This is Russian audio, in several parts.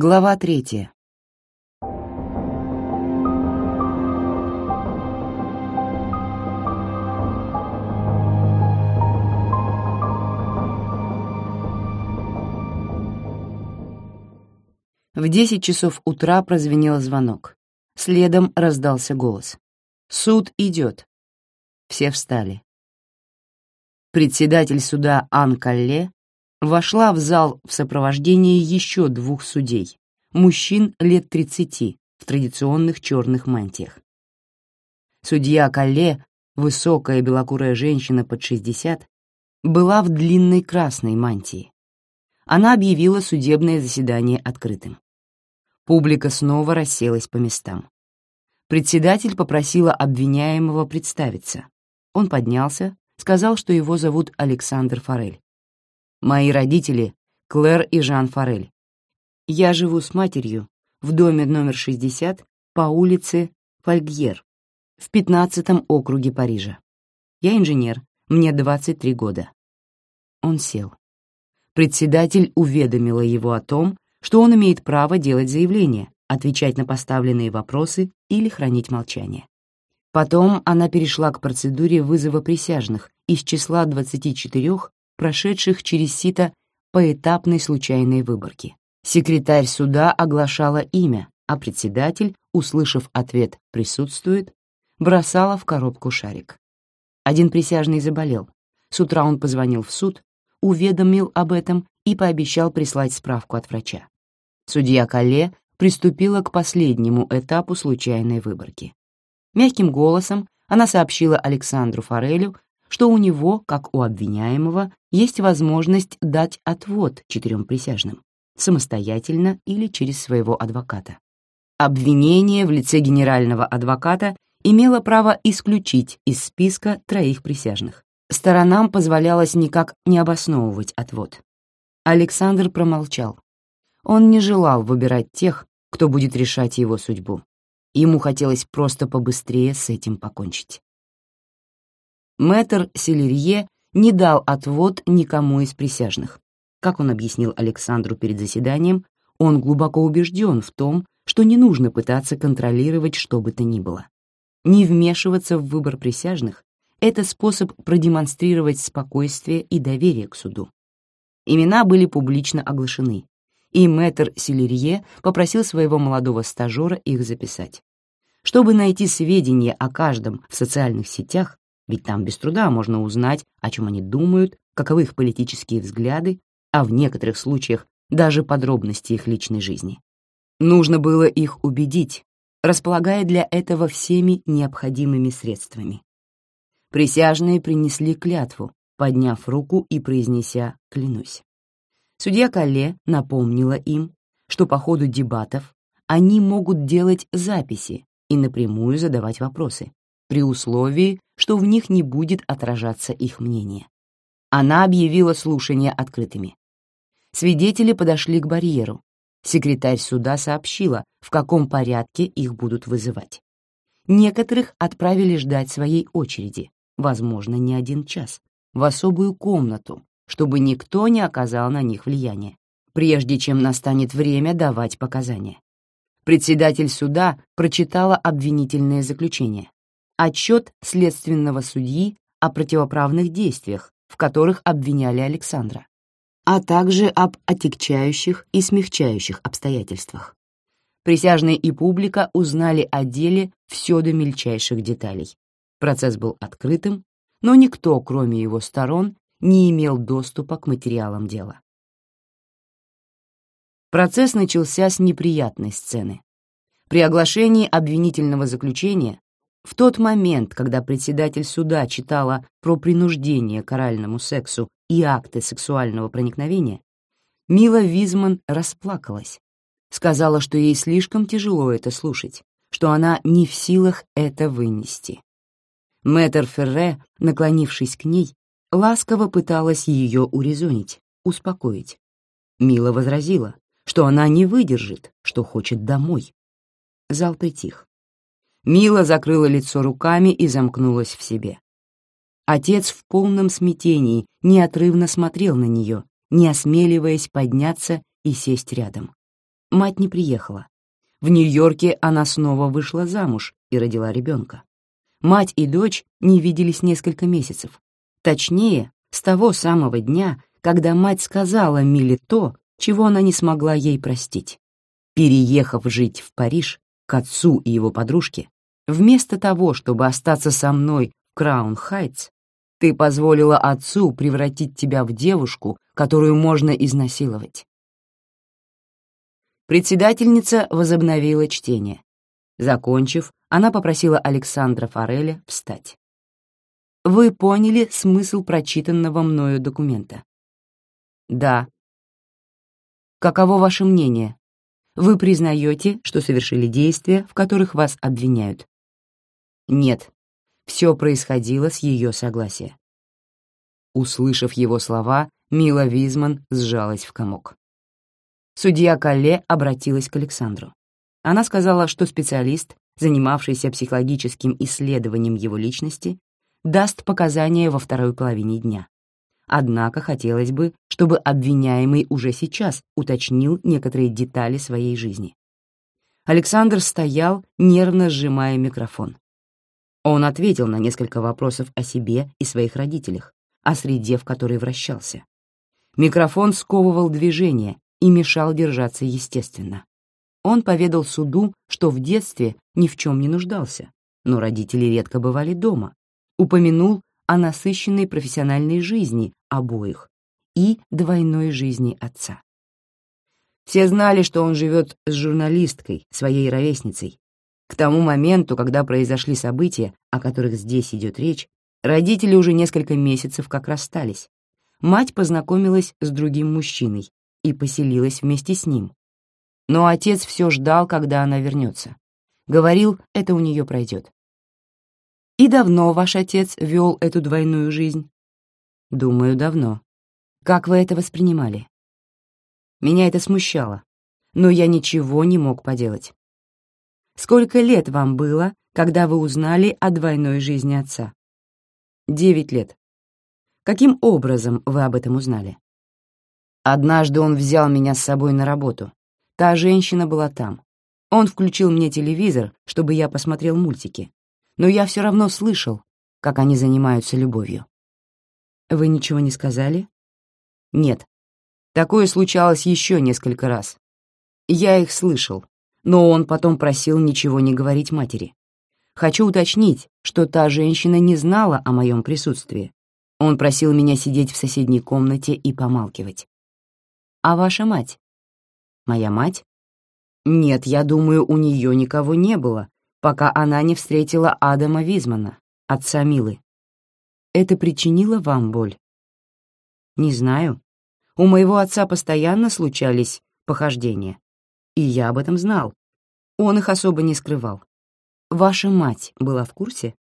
Глава третья. В десять часов утра прозвенел звонок. Следом раздался голос. «Суд идет». Все встали. Председатель суда Ан Калле вошла в зал в сопровождении еще двух судей, мужчин лет тридцати в традиционных черных мантиях. Судья Калле, высокая белокурая женщина под шестьдесят, была в длинной красной мантии. Она объявила судебное заседание открытым. Публика снова расселась по местам. Председатель попросила обвиняемого представиться. Он поднялся, сказал, что его зовут Александр Форель. «Мои родители — Клэр и Жан Форель. Я живу с матерью в доме номер 60 по улице Фольгьер в 15 округе Парижа. Я инженер, мне 23 года». Он сел. Председатель уведомила его о том, что он имеет право делать заявления, отвечать на поставленные вопросы или хранить молчание. Потом она перешла к процедуре вызова присяжных из числа 24, прошедших через сито поэтапной случайной выборки. Секретарь суда оглашала имя, а председатель, услышав ответ «присутствует», бросала в коробку шарик. Один присяжный заболел. С утра он позвонил в суд, уведомил об этом и пообещал прислать справку от врача. Судья Калле приступила к последнему этапу случайной выборки. Мягким голосом она сообщила Александру Форелю, что у него, как у обвиняемого, есть возможность дать отвод четырем присяжным, самостоятельно или через своего адвоката. Обвинение в лице генерального адвоката имело право исключить из списка троих присяжных. Сторонам позволялось никак не обосновывать отвод. Александр промолчал. Он не желал выбирать тех, кто будет решать его судьбу. Ему хотелось просто побыстрее с этим покончить. Мэтр Селерье не дал отвод никому из присяжных. Как он объяснил Александру перед заседанием, он глубоко убежден в том, что не нужно пытаться контролировать что бы то ни было. Не вмешиваться в выбор присяжных это способ продемонстрировать спокойствие и доверие к суду. Имена были публично оглашены, и мэтр Селерье попросил своего молодого стажера их записать. Чтобы найти сведения о каждом в социальных сетях, ведь там без труда можно узнать, о чем они думают, каковы их политические взгляды, а в некоторых случаях даже подробности их личной жизни. Нужно было их убедить, располагая для этого всеми необходимыми средствами. Присяжные принесли клятву, подняв руку и произнеся «клянусь». Судья Калле напомнила им, что по ходу дебатов они могут делать записи и напрямую задавать вопросы, при условии, что в них не будет отражаться их мнение. Она объявила слушания открытыми. Свидетели подошли к барьеру. Секретарь суда сообщила, в каком порядке их будут вызывать. Некоторых отправили ждать своей очереди, возможно, не один час, в особую комнату, чтобы никто не оказал на них влияния, прежде чем настанет время давать показания. Председатель суда прочитала обвинительное заключение, отчет следственного судьи о противоправных действиях, в которых обвиняли Александра, а также об отягчающих и смягчающих обстоятельствах. Присяжные и публика узнали о деле все до мельчайших деталей. Процесс был открытым, но никто, кроме его сторон, не имел доступа к материалам дела. Процесс начался с неприятной сцены. При оглашении обвинительного заключения, в тот момент, когда председатель суда читала про принуждение к оральному сексу и акты сексуального проникновения, Мила Визман расплакалась, сказала, что ей слишком тяжело это слушать, что она не в силах это вынести. Мэтр Ферре, наклонившись к ней, ласково пыталась ее урезонить, успокоить. Мила возразила, что она не выдержит, что хочет домой. Зал притих. Мила закрыла лицо руками и замкнулась в себе. Отец в полном смятении неотрывно смотрел на нее, не осмеливаясь подняться и сесть рядом. Мать не приехала. В Нью-Йорке она снова вышла замуж и родила ребенка. Мать и дочь не виделись несколько месяцев. Точнее, с того самого дня, когда мать сказала Миле то, чего она не смогла ей простить. Переехав жить в Париж к отцу и его подружке, вместо того, чтобы остаться со мной в Краун-Хайтс, ты позволила отцу превратить тебя в девушку, которую можно изнасиловать. Председательница возобновила чтение. Закончив, она попросила Александра Фореля встать. «Вы поняли смысл прочитанного мною документа?» «Да». «Каково ваше мнение? Вы признаете, что совершили действия, в которых вас обвиняют?» «Нет. Все происходило с ее согласия». Услышав его слова, Мила Визман сжалась в комок. Судья Калле обратилась к Александру. Она сказала, что специалист, занимавшийся психологическим исследованием его личности, даст показания во второй половине дня. Однако хотелось бы, чтобы обвиняемый уже сейчас уточнил некоторые детали своей жизни. Александр стоял, нервно сжимая микрофон. Он ответил на несколько вопросов о себе и своих родителях, о среде, в которой вращался. Микрофон сковывал движение и мешал держаться естественно. Он поведал суду, что в детстве ни в чем не нуждался, но родители редко бывали дома, упомянул о насыщенной профессиональной жизни обоих и двойной жизни отца. Все знали, что он живет с журналисткой, своей ровесницей. К тому моменту, когда произошли события, о которых здесь идет речь, родители уже несколько месяцев как расстались. Мать познакомилась с другим мужчиной и поселилась вместе с ним. Но отец все ждал, когда она вернется. Говорил, это у нее пройдет. И давно ваш отец вел эту двойную жизнь? Думаю, давно. Как вы это воспринимали? Меня это смущало, но я ничего не мог поделать. Сколько лет вам было, когда вы узнали о двойной жизни отца? Девять лет. Каким образом вы об этом узнали? Однажды он взял меня с собой на работу. Та женщина была там. Он включил мне телевизор, чтобы я посмотрел мультики но я все равно слышал, как они занимаются любовью. Вы ничего не сказали? Нет. Такое случалось еще несколько раз. Я их слышал, но он потом просил ничего не говорить матери. Хочу уточнить, что та женщина не знала о моем присутствии. Он просил меня сидеть в соседней комнате и помалкивать. А ваша мать? Моя мать? Нет, я думаю, у нее никого не было, пока она не встретила Адама Визмана, отца Милы. Это причинило вам боль? Не знаю. У моего отца постоянно случались похождения, и я об этом знал. Он их особо не скрывал. Ваша мать была в курсе?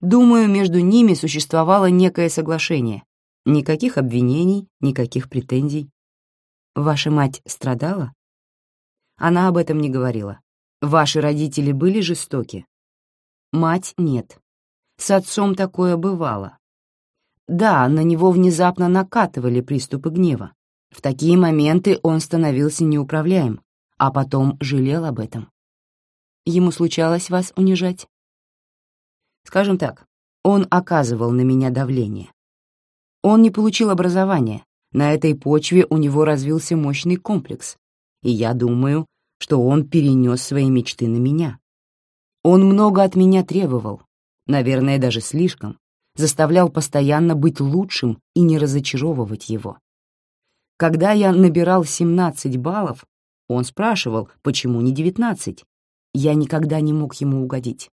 Думаю, между ними существовало некое соглашение. Никаких обвинений, никаких претензий. Ваша мать страдала? Она об этом не говорила. Ваши родители были жестоки? Мать нет. С отцом такое бывало. Да, на него внезапно накатывали приступы гнева. В такие моменты он становился неуправляем, а потом жалел об этом. Ему случалось вас унижать? Скажем так, он оказывал на меня давление. Он не получил образования, на этой почве у него развился мощный комплекс, и я думаю, что он перенес свои мечты на меня. Он много от меня требовал, наверное, даже слишком, заставлял постоянно быть лучшим и не разочаровывать его. Когда я набирал 17 баллов, он спрашивал, почему не 19. Я никогда не мог ему угодить.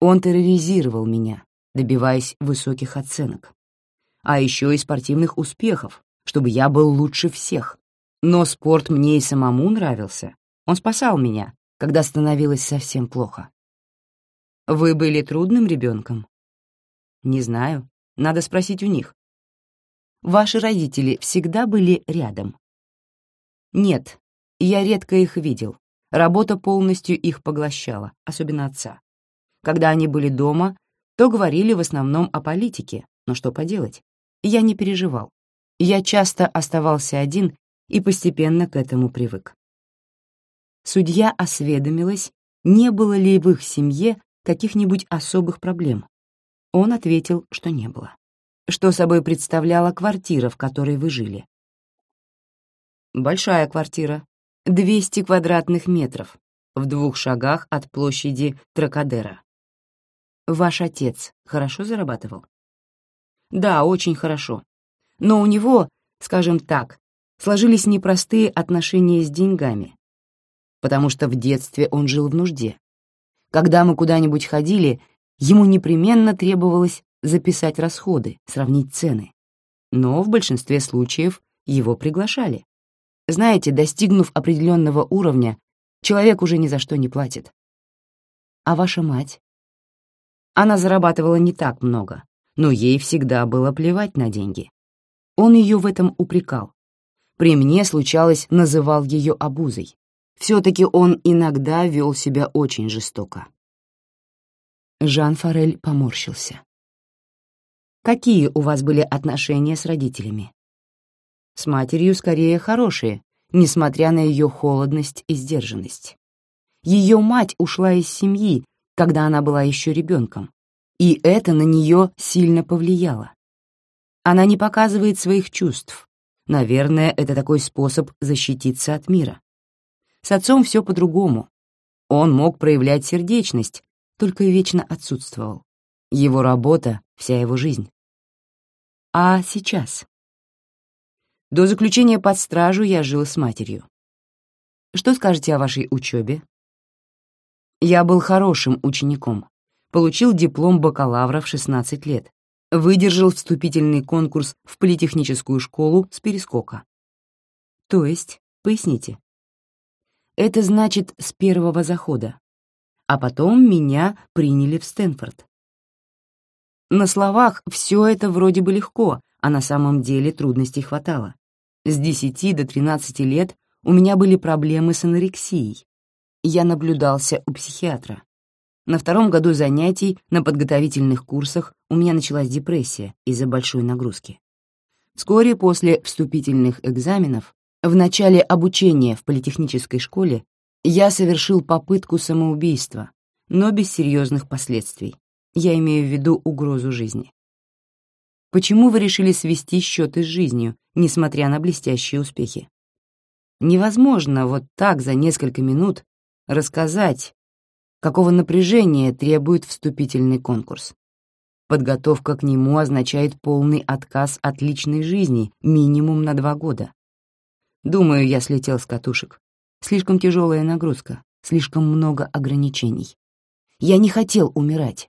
Он терроризировал меня, добиваясь высоких оценок. А еще и спортивных успехов, чтобы я был лучше всех. Но спорт мне и самому нравился, он спасал меня, когда становилось совсем плохо. Вы были трудным ребенком? Не знаю. Надо спросить у них. Ваши родители всегда были рядом? Нет, я редко их видел. Работа полностью их поглощала, особенно отца. Когда они были дома, то говорили в основном о политике, но что поделать? Я не переживал. Я часто оставался один и постепенно к этому привык. судья осведомилась, не было ли в их семье каких-нибудь особых проблем. Он ответил, что не было. Что собой представляла квартира, в которой вы жили? Большая квартира, 200 квадратных метров, в двух шагах от площади Тракадера. Ваш отец хорошо зарабатывал? Да, очень хорошо. Но у него, скажем так, сложились непростые отношения с деньгами, потому что в детстве он жил в нужде. Когда мы куда-нибудь ходили, ему непременно требовалось записать расходы, сравнить цены. Но в большинстве случаев его приглашали. Знаете, достигнув определенного уровня, человек уже ни за что не платит. А ваша мать? Она зарабатывала не так много, но ей всегда было плевать на деньги. Он ее в этом упрекал. При мне, случалось, называл ее обузой. Все-таки он иногда вел себя очень жестоко. Жан Форель поморщился. Какие у вас были отношения с родителями? С матерью скорее хорошие, несмотря на ее холодность и сдержанность. Ее мать ушла из семьи, когда она была еще ребенком, и это на нее сильно повлияло. Она не показывает своих чувств. Наверное, это такой способ защититься от мира. С отцом все по-другому. Он мог проявлять сердечность, только вечно отсутствовал. Его работа — вся его жизнь. А сейчас? До заключения под стражу я жил с матерью. Что скажете о вашей учебе? Я был хорошим учеником. Получил диплом бакалавра в 16 лет. Выдержал вступительный конкурс в политехническую школу с перескока. То есть, поясните. Это значит с первого захода а потом меня приняли в Стэнфорд. На словах все это вроде бы легко, а на самом деле трудностей хватало. С 10 до 13 лет у меня были проблемы с анорексией. Я наблюдался у психиатра. На втором году занятий на подготовительных курсах у меня началась депрессия из-за большой нагрузки. Вскоре после вступительных экзаменов, в начале обучения в политехнической школе, я совершил попытку самоубийства, но без серьезных последствий. Я имею в виду угрозу жизни. Почему вы решили свести счеты с жизнью, несмотря на блестящие успехи? Невозможно вот так за несколько минут рассказать, какого напряжения требует вступительный конкурс. Подготовка к нему означает полный отказ от личной жизни минимум на два года. Думаю, я слетел с катушек. Слишком тяжелая нагрузка, слишком много ограничений. Я не хотел умирать.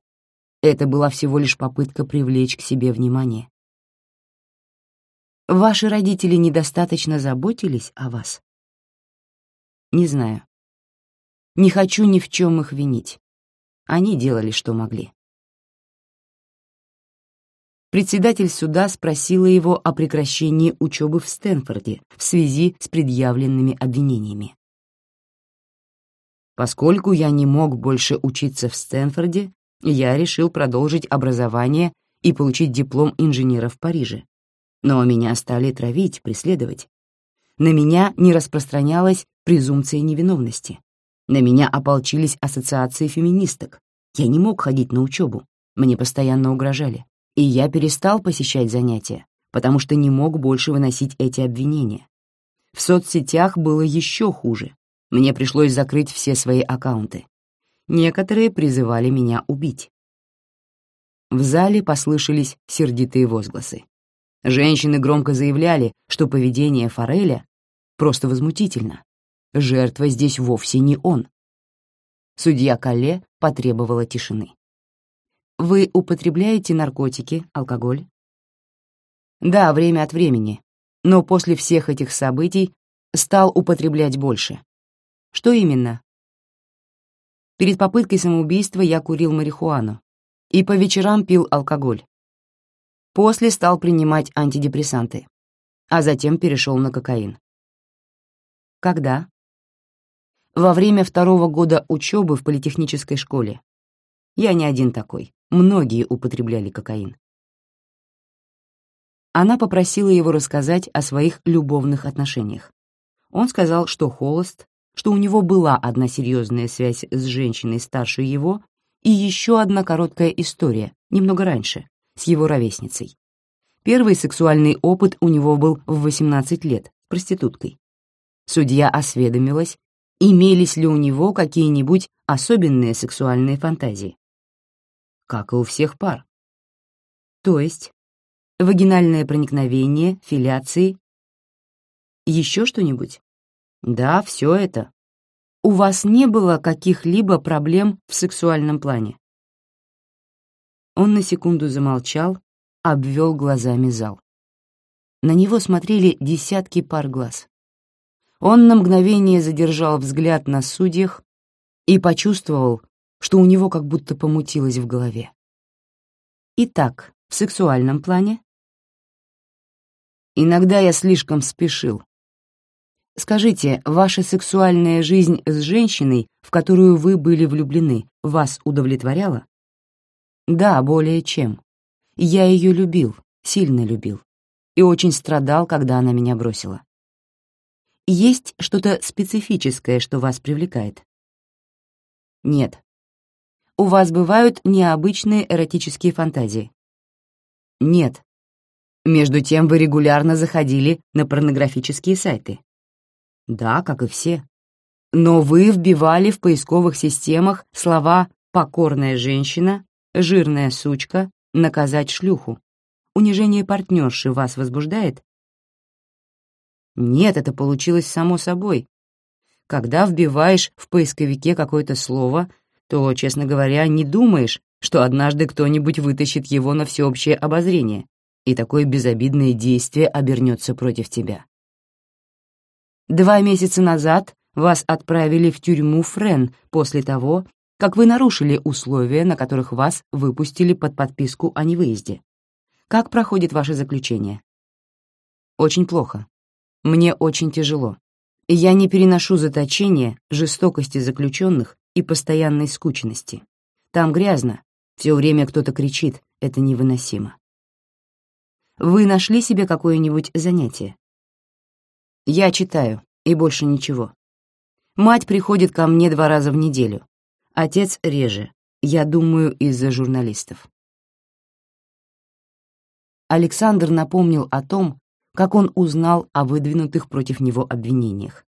Это была всего лишь попытка привлечь к себе внимание. Ваши родители недостаточно заботились о вас? Не знаю. Не хочу ни в чем их винить. Они делали, что могли. Председатель суда спросила его о прекращении учебы в Стэнфорде в связи с предъявленными обвинениями. Поскольку я не мог больше учиться в Стэнфорде, я решил продолжить образование и получить диплом инженера в Париже. Но меня стали травить, преследовать. На меня не распространялась презумпция невиновности. На меня ополчились ассоциации феминисток. Я не мог ходить на учебу, мне постоянно угрожали. И я перестал посещать занятия, потому что не мог больше выносить эти обвинения. В соцсетях было еще хуже. Мне пришлось закрыть все свои аккаунты. Некоторые призывали меня убить. В зале послышались сердитые возгласы. Женщины громко заявляли, что поведение Фореля просто возмутительно. Жертва здесь вовсе не он. Судья Калле потребовала тишины. «Вы употребляете наркотики, алкоголь?» «Да, время от времени, но после всех этих событий стал употреблять больше. Что именно? Перед попыткой самоубийства я курил марихуану и по вечерам пил алкоголь. После стал принимать антидепрессанты, а затем перешел на кокаин. Когда? Во время второго года учебы в политехнической школе. Я не один такой, многие употребляли кокаин. Она попросила его рассказать о своих любовных отношениях. Он сказал, что холост, что у него была одна серьезная связь с женщиной старше его и еще одна короткая история, немного раньше, с его ровесницей. Первый сексуальный опыт у него был в 18 лет, проституткой. Судья осведомилась, имелись ли у него какие-нибудь особенные сексуальные фантазии. Как и у всех пар. То есть вагинальное проникновение, филяции. Еще что-нибудь? Да, все это. У вас не было каких-либо проблем в сексуальном плане? Он на секунду замолчал, обвел глазами зал. На него смотрели десятки пар глаз. Он на мгновение задержал взгляд на судьях и почувствовал, что у него как будто помутилось в голове. Итак, в сексуальном плане? Иногда я слишком спешил. Скажите, ваша сексуальная жизнь с женщиной, в которую вы были влюблены, вас удовлетворяла? Да, более чем. Я ее любил, сильно любил. И очень страдал, когда она меня бросила. Есть что-то специфическое, что вас привлекает? Нет. У вас бывают необычные эротические фантазии? Нет. Между тем вы регулярно заходили на порнографические сайты. Да, как и все. Но вы вбивали в поисковых системах слова «покорная женщина», «жирная сучка», «наказать шлюху». Унижение партнерши вас возбуждает? Нет, это получилось само собой. Когда вбиваешь в поисковике какое-то слово, то, честно говоря, не думаешь, что однажды кто-нибудь вытащит его на всеобщее обозрение, и такое безобидное действие обернется против тебя. Два месяца назад вас отправили в тюрьму Френ после того, как вы нарушили условия, на которых вас выпустили под подписку о невыезде. Как проходит ваше заключение? Очень плохо. Мне очень тяжело. Я не переношу заточения, жестокости заключенных и постоянной скучности. Там грязно, все время кто-то кричит, это невыносимо. Вы нашли себе какое-нибудь занятие? Я читаю, и больше ничего. Мать приходит ко мне два раза в неделю. Отец реже, я думаю, из-за журналистов. Александр напомнил о том, как он узнал о выдвинутых против него обвинениях.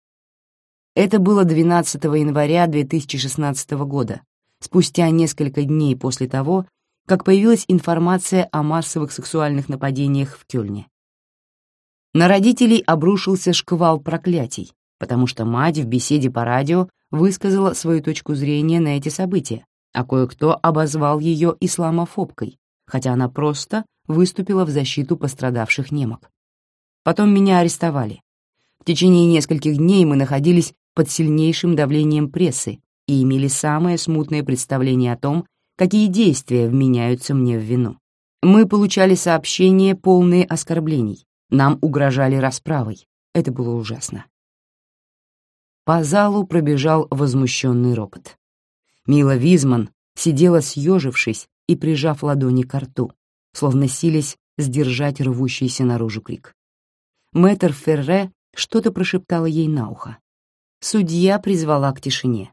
Это было 12 января 2016 года, спустя несколько дней после того, как появилась информация о массовых сексуальных нападениях в Кёльне. На родителей обрушился шквал проклятий, потому что мать в беседе по радио высказала свою точку зрения на эти события, а кое-кто обозвал ее исламофобкой, хотя она просто выступила в защиту пострадавших немок. Потом меня арестовали. В течение нескольких дней мы находились под сильнейшим давлением прессы и имели самое смутное представление о том, какие действия вменяются мне в вину. Мы получали сообщения, полные оскорблений. Нам угрожали расправой. Это было ужасно. По залу пробежал возмущенный ропот. Мила Визман сидела съежившись и прижав ладони к рту, словно силясь сдержать рвущийся наружу крик. Мэтр Ферре что-то прошептала ей на ухо. Судья призвала к тишине.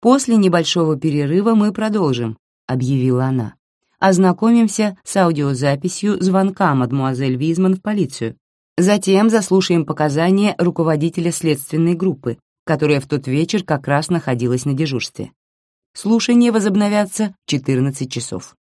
«После небольшого перерыва мы продолжим», — объявила она. «Ознакомимся с аудиозаписью звонка мадмуазель Визман в полицию. Затем заслушаем показания руководителя следственной группы, которая в тот вечер как раз находилась на дежурстве. Слушания возобновятся в 14 часов».